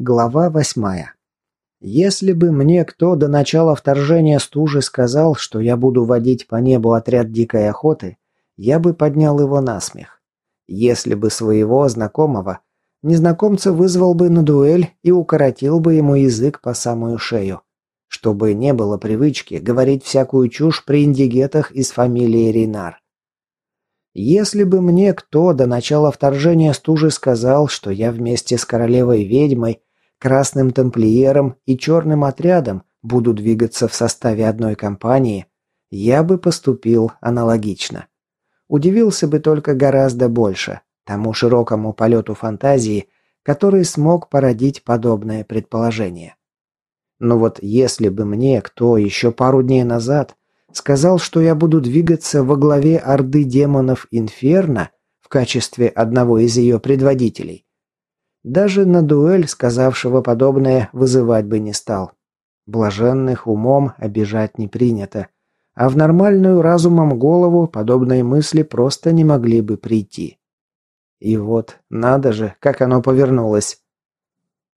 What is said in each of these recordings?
Глава восьмая. Если бы мне кто до начала вторжения стужи сказал, что я буду водить по небу отряд дикой охоты, я бы поднял его на смех. Если бы своего знакомого, незнакомца вызвал бы на дуэль и укоротил бы ему язык по самую шею, чтобы не было привычки говорить всякую чушь при индигетах из фамилии Ринар. Если бы мне кто до начала вторжения стужи сказал, что я вместе с королевой-ведьмой Красным тамплиером и черным отрядом буду двигаться в составе одной компании, я бы поступил аналогично. Удивился бы только гораздо больше тому широкому полету фантазии, который смог породить подобное предположение. Но вот если бы мне кто еще пару дней назад сказал, что я буду двигаться во главе орды демонов Инферно в качестве одного из ее предводителей, даже на дуэль сказавшего подобное вызывать бы не стал. Блаженных умом обижать не принято, а в нормальную разумом голову подобные мысли просто не могли бы прийти. И вот, надо же, как оно повернулось.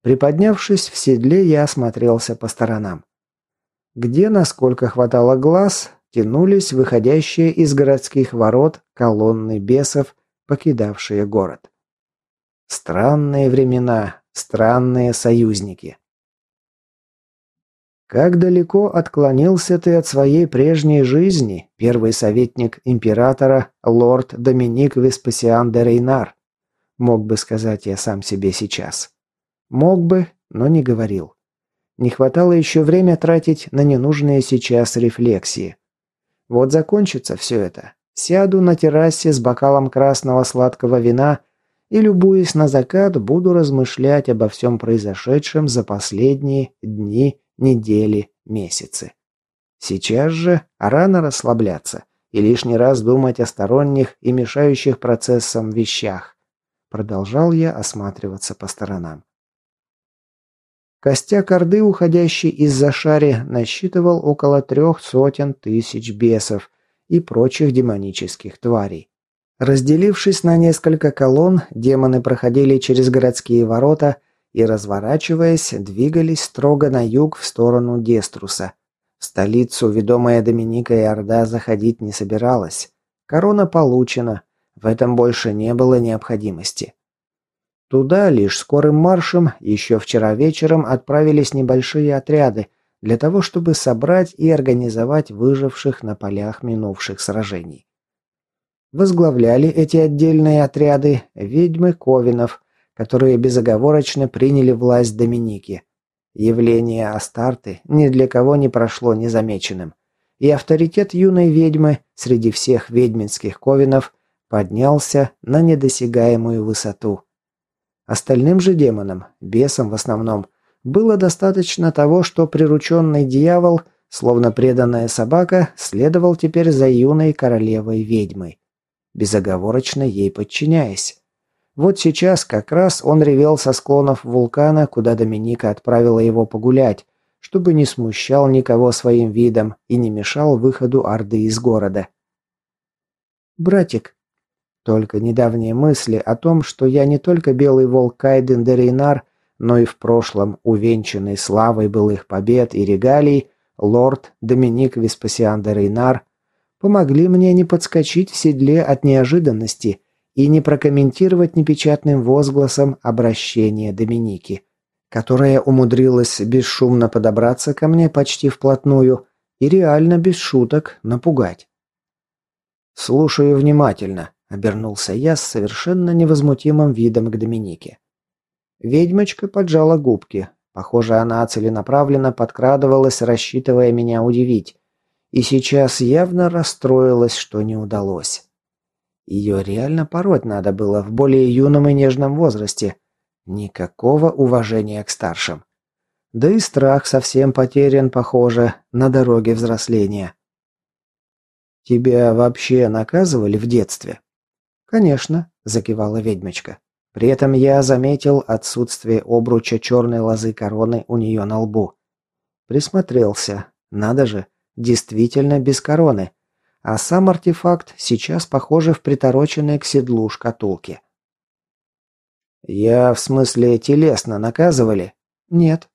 Приподнявшись в седле, я осмотрелся по сторонам. Где, насколько хватало глаз, тянулись выходящие из городских ворот колонны бесов, покидавшие город. Странные времена, странные союзники. Как далеко отклонился ты от своей прежней жизни, первый советник императора, лорд Доминик Веспасиан де Рейнар? Мог бы сказать я сам себе сейчас. Мог бы, но не говорил. Не хватало еще время тратить на ненужные сейчас рефлексии. Вот закончится все это. Сяду на террасе с бокалом красного сладкого вина – и, любуясь на закат, буду размышлять обо всем произошедшем за последние дни, недели, месяцы. Сейчас же рано расслабляться и лишний раз думать о сторонних и мешающих процессам вещах. Продолжал я осматриваться по сторонам. Костяк Орды, уходящий из-за шари, насчитывал около трех сотен тысяч бесов и прочих демонических тварей. Разделившись на несколько колонн, демоны проходили через городские ворота и, разворачиваясь, двигались строго на юг в сторону Деструса. В столицу, ведомая Доминика и Орда, заходить не собиралась. Корона получена, в этом больше не было необходимости. Туда лишь скорым маршем еще вчера вечером отправились небольшие отряды для того, чтобы собрать и организовать выживших на полях минувших сражений. Возглавляли эти отдельные отряды ведьмы Ковинов, которые безоговорочно приняли власть Доминики. Явление Астарты ни для кого не прошло незамеченным, и авторитет юной ведьмы среди всех ведьминских Ковинов поднялся на недосягаемую высоту. Остальным же демонам, бесам в основном, было достаточно того, что прирученный дьявол, словно преданная собака, следовал теперь за юной королевой-ведьмой безоговорочно ей подчиняясь. Вот сейчас как раз он ревел со склонов вулкана, куда Доминика отправила его погулять, чтобы не смущал никого своим видом и не мешал выходу Орды из города. «Братик», только недавние мысли о том, что я не только белый волк Кайден де Рейнар, но и в прошлом увенчанный славой былых побед и регалий, лорд Доминик Веспасиан де Рейнар, помогли мне не подскочить в седле от неожиданности и не прокомментировать непечатным возгласом обращение Доминики, которая умудрилась бесшумно подобраться ко мне почти вплотную и реально без шуток напугать. «Слушаю внимательно», — обернулся я с совершенно невозмутимым видом к Доминике. Ведьмочка поджала губки. Похоже, она целенаправленно подкрадывалась, рассчитывая меня удивить и сейчас явно расстроилась, что не удалось. Ее реально пороть надо было в более юном и нежном возрасте. Никакого уважения к старшим. Да и страх совсем потерян, похоже, на дороге взросления. «Тебя вообще наказывали в детстве?» «Конечно», – закивала ведьмочка. При этом я заметил отсутствие обруча черной лозы короны у нее на лбу. Присмотрелся. Надо же, действительно без короны, а сам артефакт сейчас, похоже, в притороченной к седлу шкатулке. Я в смысле телесно наказывали? Нет.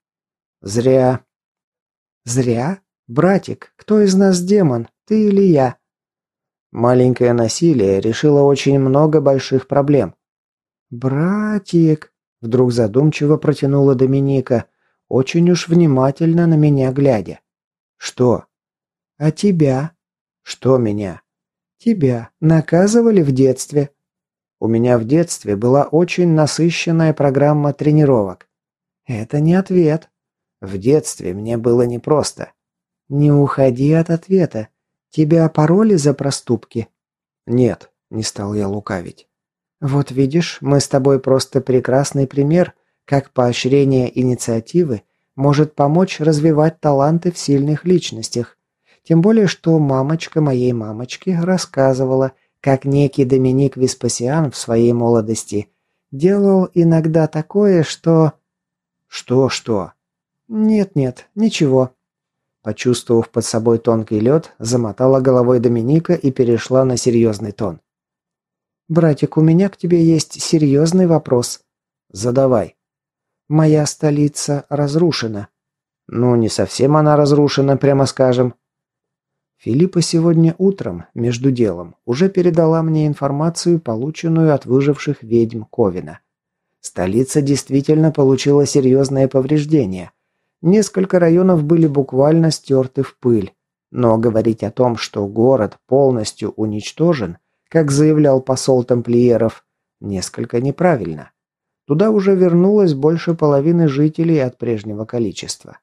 Зря. Зря? Братик, кто из нас демон, ты или я? Маленькое насилие решило очень много больших проблем. Братик, вдруг задумчиво протянула Доминика, очень уж внимательно на меня глядя. Что? А тебя? Что меня? Тебя наказывали в детстве? У меня в детстве была очень насыщенная программа тренировок. Это не ответ. В детстве мне было непросто. Не уходи от ответа. Тебя пороли за проступки? Нет, не стал я лукавить. Вот видишь, мы с тобой просто прекрасный пример, как поощрение инициативы может помочь развивать таланты в сильных личностях. Тем более, что мамочка моей мамочки рассказывала, как некий Доминик Веспасиан в своей молодости делал иногда такое, что... Что-что? Нет-нет, ничего. Почувствовав под собой тонкий лед, замотала головой Доминика и перешла на серьезный тон. «Братик, у меня к тебе есть серьезный вопрос». «Задавай». «Моя столица разрушена». «Ну, не совсем она разрушена, прямо скажем». Филиппа сегодня утром, между делом, уже передала мне информацию, полученную от выживших ведьм Ковина. Столица действительно получила серьезные повреждения. Несколько районов были буквально стерты в пыль. Но говорить о том, что город полностью уничтожен, как заявлял посол тамплиеров, несколько неправильно. Туда уже вернулось больше половины жителей от прежнего количества.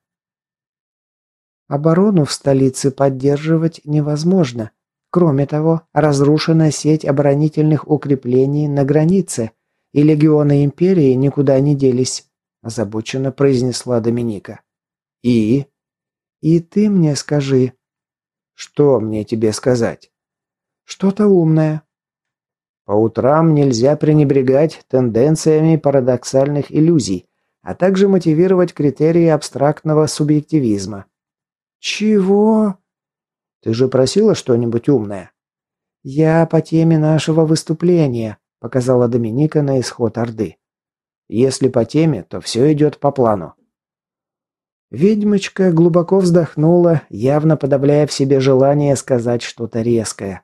Оборону в столице поддерживать невозможно. Кроме того, разрушена сеть оборонительных укреплений на границе, и легионы империи никуда не делись, озабоченно произнесла Доминика. И? И ты мне скажи. Что мне тебе сказать? Что-то умное. По утрам нельзя пренебрегать тенденциями парадоксальных иллюзий, а также мотивировать критерии абстрактного субъективизма. «Чего?» «Ты же просила что-нибудь умное?» «Я по теме нашего выступления», — показала Доминика на исход Орды. «Если по теме, то все идет по плану». Ведьмочка глубоко вздохнула, явно подавляя в себе желание сказать что-то резкое.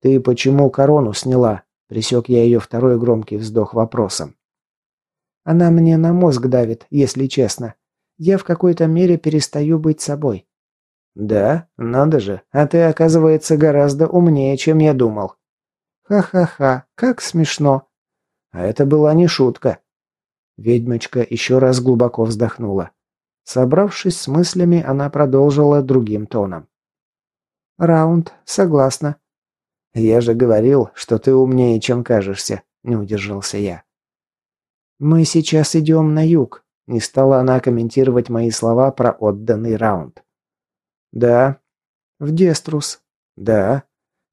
«Ты почему корону сняла?» — присек я ее второй громкий вздох вопросом. «Она мне на мозг давит, если честно я в какой-то мере перестаю быть собой. Да, надо же, а ты, оказывается, гораздо умнее, чем я думал. Ха-ха-ха, как смешно. А это была не шутка. Ведьмочка еще раз глубоко вздохнула. Собравшись с мыслями, она продолжила другим тоном. «Раунд, согласна». «Я же говорил, что ты умнее, чем кажешься», — не удержался я. «Мы сейчас идем на юг. Не стала она комментировать мои слова про отданный раунд. «Да». «В Деструс». «Да».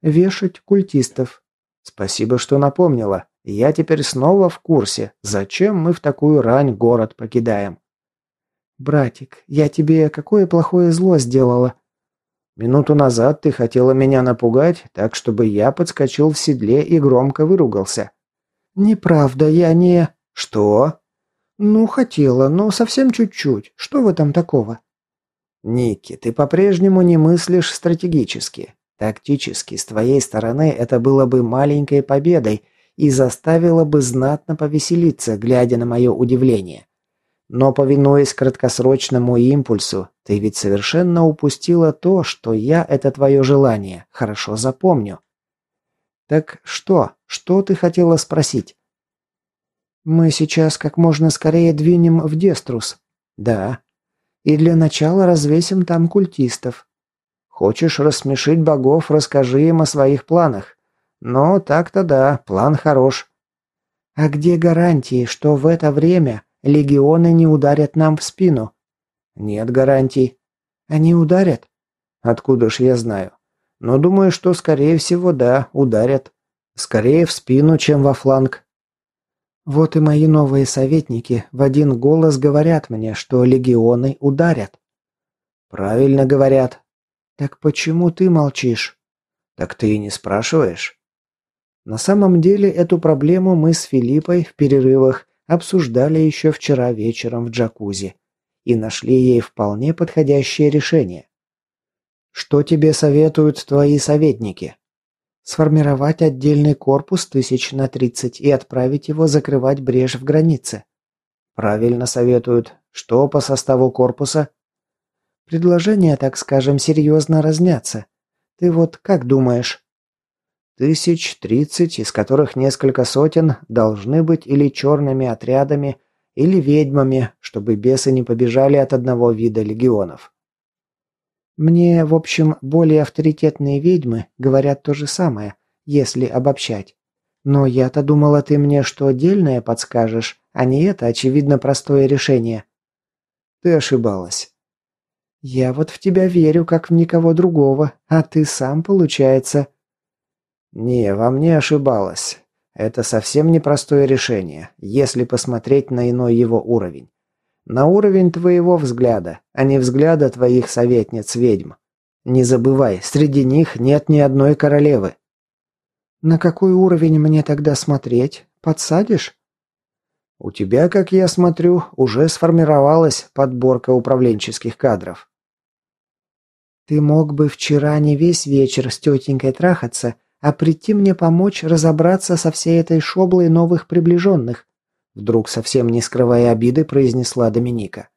«Вешать культистов». «Спасибо, что напомнила. Я теперь снова в курсе, зачем мы в такую рань город покидаем». «Братик, я тебе какое плохое зло сделала?» «Минуту назад ты хотела меня напугать, так чтобы я подскочил в седле и громко выругался». «Неправда, я не...» «Что?» «Ну, хотела, но совсем чуть-чуть. Что в этом такого?» «Ники, ты по-прежнему не мыслишь стратегически. Тактически, с твоей стороны, это было бы маленькой победой и заставило бы знатно повеселиться, глядя на мое удивление. Но, повинуясь краткосрочному импульсу, ты ведь совершенно упустила то, что я это твое желание хорошо запомню. Так что? Что ты хотела спросить? «Мы сейчас как можно скорее двинем в Деструс». «Да». «И для начала развесим там культистов». «Хочешь рассмешить богов, расскажи им о своих планах». «Ну, так-то да, план хорош». «А где гарантии, что в это время легионы не ударят нам в спину?» «Нет гарантий». «Они ударят?» «Откуда ж я знаю?» «Но думаю, что, скорее всего, да, ударят. Скорее в спину, чем во фланг. Вот и мои новые советники в один голос говорят мне, что легионы ударят. Правильно говорят. Так почему ты молчишь? Так ты и не спрашиваешь. На самом деле эту проблему мы с Филиппой в перерывах обсуждали еще вчера вечером в джакузи и нашли ей вполне подходящее решение. Что тебе советуют твои советники? Сформировать отдельный корпус тысяч на тридцать и отправить его закрывать брешь в границе. Правильно советуют. Что по составу корпуса? Предложения, так скажем, серьезно разнятся. Ты вот как думаешь? Тысяч тридцать, из которых несколько сотен должны быть или черными отрядами, или ведьмами, чтобы бесы не побежали от одного вида легионов. Мне, в общем, более авторитетные ведьмы говорят то же самое, если обобщать. Но я-то думала, ты мне что отдельное подскажешь, а не это, очевидно, простое решение. Ты ошибалась. Я вот в тебя верю, как в никого другого, а ты сам, получается. Не, во мне ошибалась. Это совсем непростое решение, если посмотреть на иной его уровень. На уровень твоего взгляда, а не взгляда твоих советниц-ведьм. Не забывай, среди них нет ни одной королевы. На какой уровень мне тогда смотреть? Подсадишь? У тебя, как я смотрю, уже сформировалась подборка управленческих кадров. Ты мог бы вчера не весь вечер с тетенькой трахаться, а прийти мне помочь разобраться со всей этой шоблой новых приближенных», вдруг совсем не скрывая обиды, произнесла Доминика.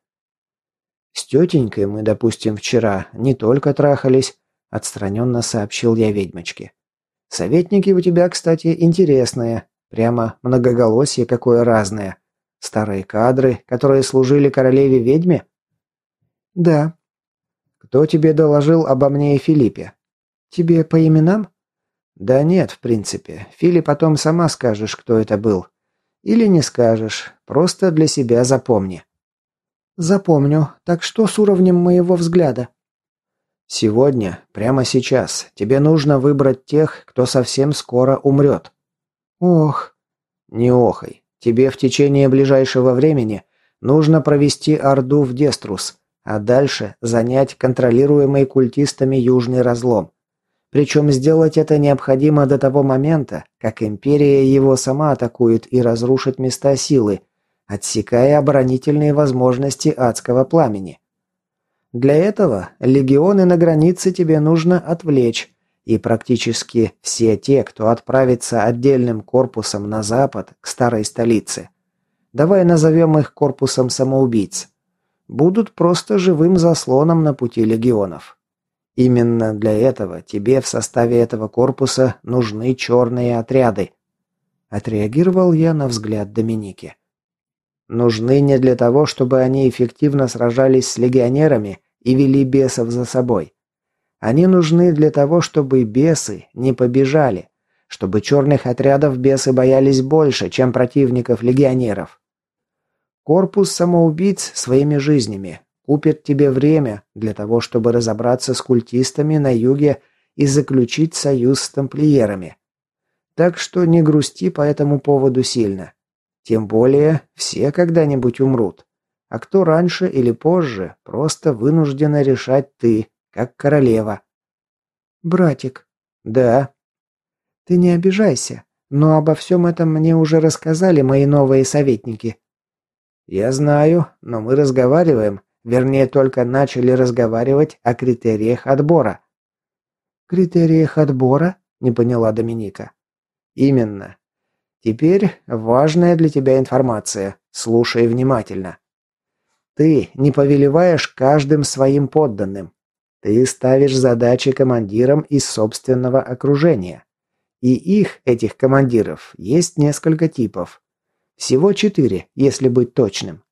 «С тетенькой мы, допустим, вчера не только трахались», отстраненно сообщил я ведьмочке. «Советники у тебя, кстати, интересные, прямо многоголосие какое разное. Старые кадры, которые служили королеве-ведьме?» «Да». «Кто тебе доложил обо мне и Филиппе?» «Тебе по именам?» «Да нет, в принципе. Фили потом сама скажешь, кто это был. Или не скажешь. Просто для себя запомни». «Запомню. Так что с уровнем моего взгляда?» «Сегодня, прямо сейчас, тебе нужно выбрать тех, кто совсем скоро умрет». «Ох». «Не охай. Тебе в течение ближайшего времени нужно провести Орду в Деструс, а дальше занять контролируемый культистами Южный разлом. Причем сделать это необходимо до того момента, как Империя его сама атакует и разрушит места силы, отсекая оборонительные возможности адского пламени. Для этого легионы на границе тебе нужно отвлечь, и практически все те, кто отправится отдельным корпусом на запад, к старой столице, давай назовем их корпусом самоубийц, будут просто живым заслоном на пути легионов. Именно для этого тебе в составе этого корпуса нужны черные отряды. Отреагировал я на взгляд Доминики. Нужны не для того, чтобы они эффективно сражались с легионерами и вели бесов за собой. Они нужны для того, чтобы бесы не побежали, чтобы черных отрядов бесы боялись больше, чем противников легионеров. Корпус самоубийц своими жизнями купит тебе время для того, чтобы разобраться с культистами на юге и заключить союз с тамплиерами. Так что не грусти по этому поводу сильно. Тем более, все когда-нибудь умрут. А кто раньше или позже, просто вынуждена решать ты, как королева. Братик. Да. Ты не обижайся, но обо всем этом мне уже рассказали мои новые советники. Я знаю, но мы разговариваем, Вернее, только начали разговаривать о критериях отбора. «Критериях отбора?» – не поняла Доминика. «Именно. Теперь важная для тебя информация. Слушай внимательно. Ты не повелеваешь каждым своим подданным. Ты ставишь задачи командирам из собственного окружения. И их, этих командиров, есть несколько типов. Всего четыре, если быть точным.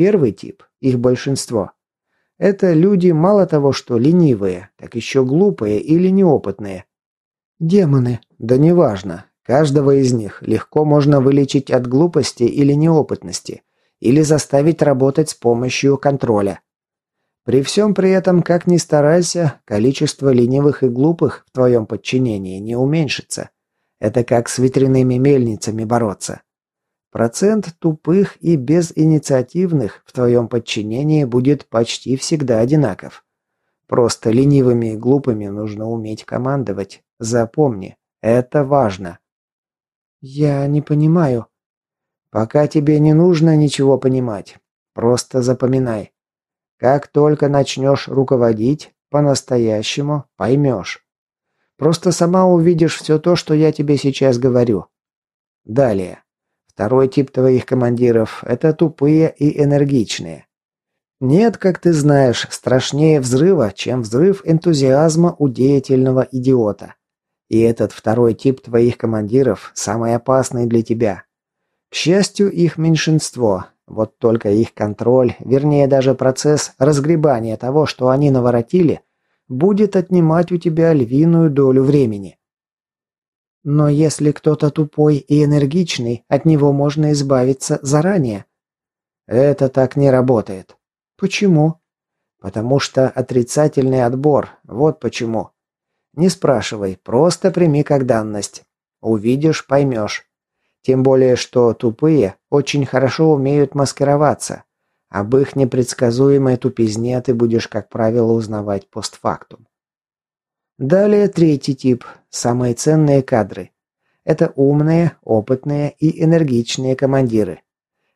Первый тип, их большинство, это люди мало того, что ленивые, так еще глупые или неопытные. Демоны, да неважно, каждого из них легко можно вылечить от глупости или неопытности, или заставить работать с помощью контроля. При всем при этом, как ни старайся, количество ленивых и глупых в твоем подчинении не уменьшится. Это как с ветряными мельницами бороться. Процент тупых и безинициативных в твоем подчинении будет почти всегда одинаков. Просто ленивыми и глупыми нужно уметь командовать. Запомни, это важно. Я не понимаю. Пока тебе не нужно ничего понимать. Просто запоминай. Как только начнешь руководить, по-настоящему поймешь. Просто сама увидишь все то, что я тебе сейчас говорю. Далее. Второй тип твоих командиров – это тупые и энергичные. Нет, как ты знаешь, страшнее взрыва, чем взрыв энтузиазма у деятельного идиота. И этот второй тип твоих командиров самый опасный для тебя. К счастью, их меньшинство. Вот только их контроль, вернее даже процесс разгребания того, что они наворотили, будет отнимать у тебя львиную долю времени. Но если кто-то тупой и энергичный, от него можно избавиться заранее. Это так не работает. Почему? Потому что отрицательный отбор. Вот почему. Не спрашивай, просто прими как данность. Увидишь, поймешь. Тем более, что тупые очень хорошо умеют маскироваться. Об их непредсказуемой тупизне ты будешь, как правило, узнавать постфактум. Далее третий тип – самые ценные кадры. Это умные, опытные и энергичные командиры.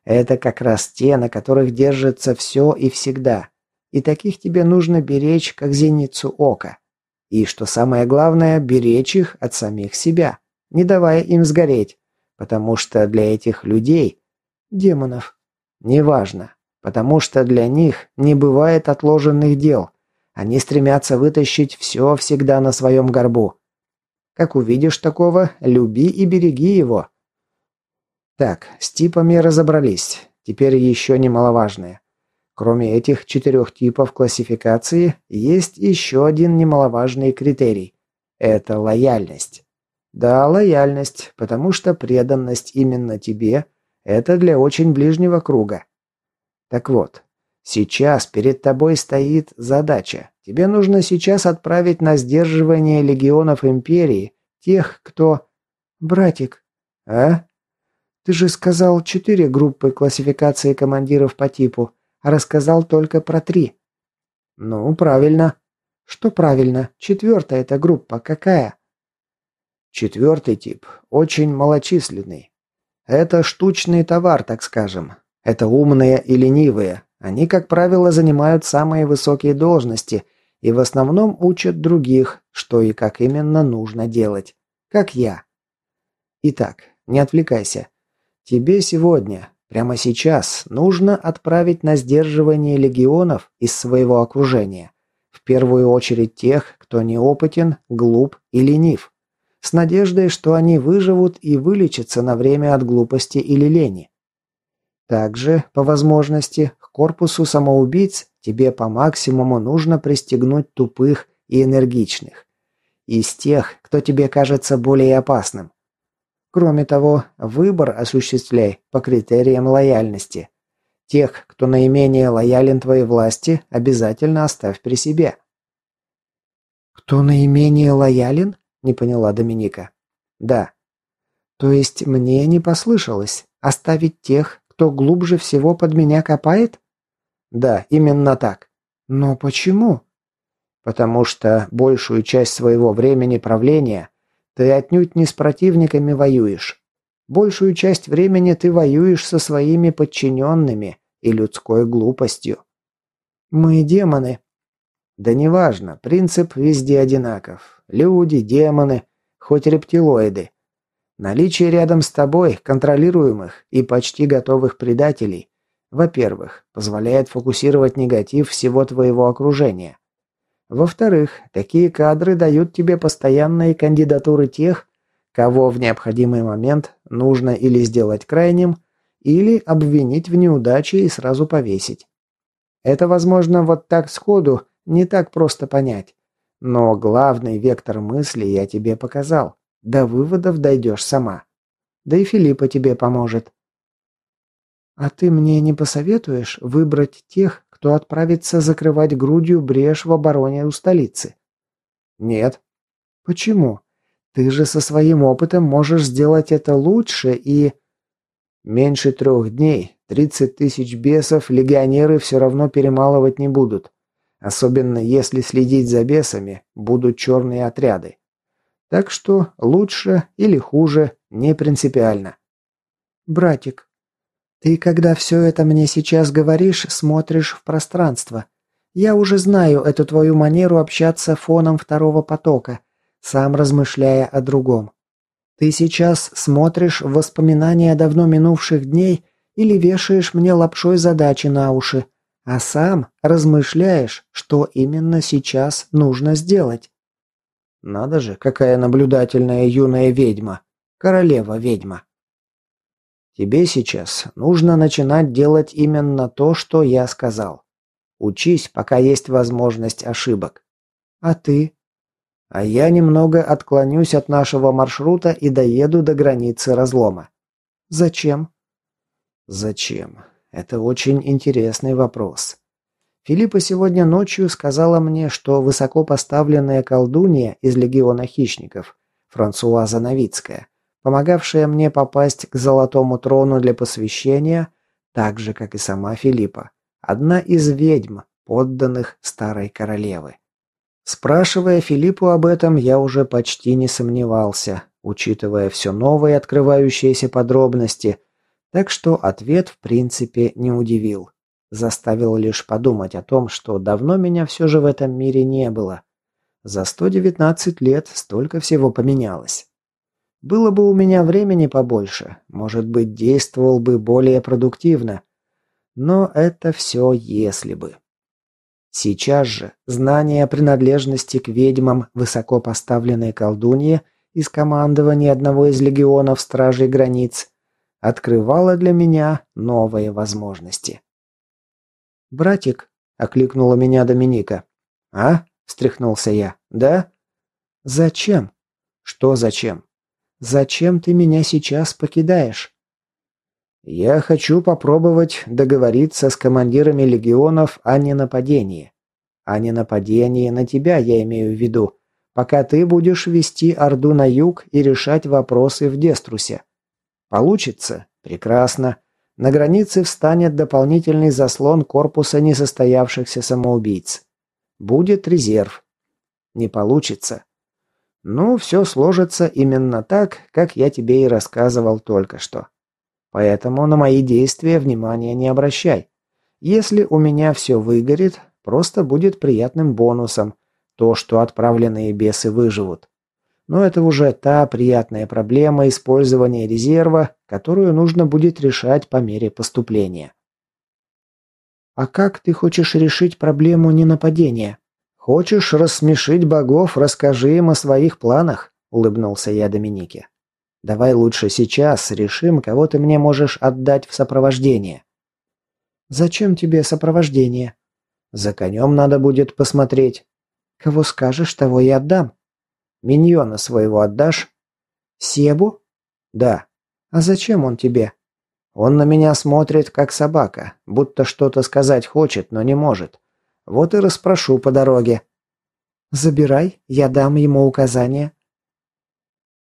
Это как раз те, на которых держится все и всегда. И таких тебе нужно беречь, как зеницу ока. И, что самое главное, беречь их от самих себя, не давая им сгореть. Потому что для этих людей, демонов, неважно. Потому что для них не бывает отложенных дел. Они стремятся вытащить все всегда на своем горбу. Как увидишь такого, люби и береги его. Так, с типами разобрались. Теперь еще немаловажное. Кроме этих четырех типов классификации, есть еще один немаловажный критерий. Это лояльность. Да, лояльность, потому что преданность именно тебе – это для очень ближнего круга. Так вот, Сейчас перед тобой стоит задача. Тебе нужно сейчас отправить на сдерживание легионов Империи тех, кто... Братик. А? Ты же сказал четыре группы классификации командиров по типу, а рассказал только про три. Ну, правильно. Что правильно? Четвертая эта группа какая? Четвертый тип. Очень малочисленный. Это штучный товар, так скажем. Это умные и ленивые, они, как правило, занимают самые высокие должности и в основном учат других, что и как именно нужно делать. Как я. Итак, не отвлекайся. Тебе сегодня, прямо сейчас, нужно отправить на сдерживание легионов из своего окружения. В первую очередь тех, кто неопытен, глуп и ленив. С надеждой, что они выживут и вылечатся на время от глупости или лени. Также, по возможности, корпусу самоубийц тебе по максимуму нужно пристегнуть тупых и энергичных. Из тех, кто тебе кажется более опасным. Кроме того, выбор осуществляй по критериям лояльности. Тех, кто наименее лоялен твоей власти, обязательно оставь при себе. «Кто наименее лоялен?» – не поняла Доминика. «Да». «То есть мне не послышалось оставить тех, кто глубже всего под меня копает?» Да, именно так. Но почему? Потому что большую часть своего времени правления ты отнюдь не с противниками воюешь. Большую часть времени ты воюешь со своими подчиненными и людской глупостью. Мы демоны. Да неважно, принцип везде одинаков. Люди, демоны, хоть рептилоиды. Наличие рядом с тобой контролируемых и почти готовых предателей во-первых, позволяет фокусировать негатив всего твоего окружения. Во-вторых, такие кадры дают тебе постоянные кандидатуры тех, кого в необходимый момент нужно или сделать крайним, или обвинить в неудаче и сразу повесить. Это, возможно, вот так сходу не так просто понять. Но главный вектор мысли я тебе показал. До выводов дойдешь сама. Да и Филиппа тебе поможет. «А ты мне не посоветуешь выбрать тех, кто отправится закрывать грудью брешь в обороне у столицы?» «Нет». «Почему? Ты же со своим опытом можешь сделать это лучше и...» «Меньше трех дней, тридцать тысяч бесов легионеры все равно перемалывать не будут. Особенно если следить за бесами будут черные отряды. Так что лучше или хуже Не принципиально. Братик, ты, когда все это мне сейчас говоришь, смотришь в пространство. Я уже знаю эту твою манеру общаться фоном второго потока, сам размышляя о другом. Ты сейчас смотришь в воспоминания давно минувших дней или вешаешь мне лапшой задачи на уши, а сам размышляешь, что именно сейчас нужно сделать. Надо же, какая наблюдательная юная ведьма. Королева-ведьма. Тебе сейчас нужно начинать делать именно то, что я сказал. Учись, пока есть возможность ошибок. А ты? А я немного отклонюсь от нашего маршрута и доеду до границы разлома. Зачем? Зачем? Это очень интересный вопрос. Филиппа сегодня ночью сказала мне, что высокопоставленная колдунья из легиона хищников, Франсуаза Новицкая, помогавшая мне попасть к золотому трону для посвящения, так же, как и сама Филиппа, одна из ведьм, подданных старой королевы. Спрашивая Филиппу об этом, я уже почти не сомневался, учитывая все новые открывающиеся подробности, так что ответ в принципе не удивил. Заставил лишь подумать о том, что давно меня все же в этом мире не было. За 119 лет столько всего поменялось. Было бы у меня времени побольше, может быть, действовал бы более продуктивно. Но это все если бы. Сейчас же знание принадлежности к ведьмам высоко поставленной колдуньи из командования одного из легионов Стражей Границ открывало для меня новые возможности. «Братик», — окликнула меня Доминика. «А?» — встряхнулся я. «Да?» «Зачем?» «Что зачем?» «Зачем ты меня сейчас покидаешь?» Я хочу попробовать договориться с командирами легионов о ненападении. О ненападении на тебя я имею в виду, пока ты будешь вести Орду на юг и решать вопросы в Деструсе. Получится? Прекрасно. На границе встанет дополнительный заслон корпуса несостоявшихся самоубийц. Будет резерв. Не получится. Ну, все сложится именно так, как я тебе и рассказывал только что. Поэтому на мои действия внимания не обращай. Если у меня все выгорит, просто будет приятным бонусом то, что отправленные бесы выживут. Но это уже та приятная проблема использования резерва, которую нужно будет решать по мере поступления. А как ты хочешь решить проблему ненападения? Хочешь рассмешить богов, расскажи им о своих планах, улыбнулся я Доминике. Давай лучше сейчас решим, кого ты мне можешь отдать в сопровождение. Зачем тебе сопровождение? За конем надо будет посмотреть. Кого скажешь, того и отдам. Миньона своего отдашь? Себу? Да. А зачем он тебе? Он на меня смотрит, как собака, будто что-то сказать хочет, но не может. Вот и расспрошу по дороге. Забирай, я дам ему указания.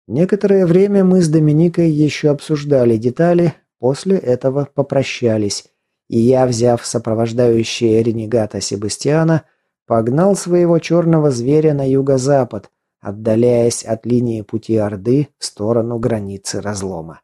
Некоторое время мы с Доминикой еще обсуждали детали, после этого попрощались, и я, взяв сопровождающее ренегата Себастьяна, погнал своего черного зверя на юго-запад, отдаляясь от линии пути Орды в сторону границы разлома.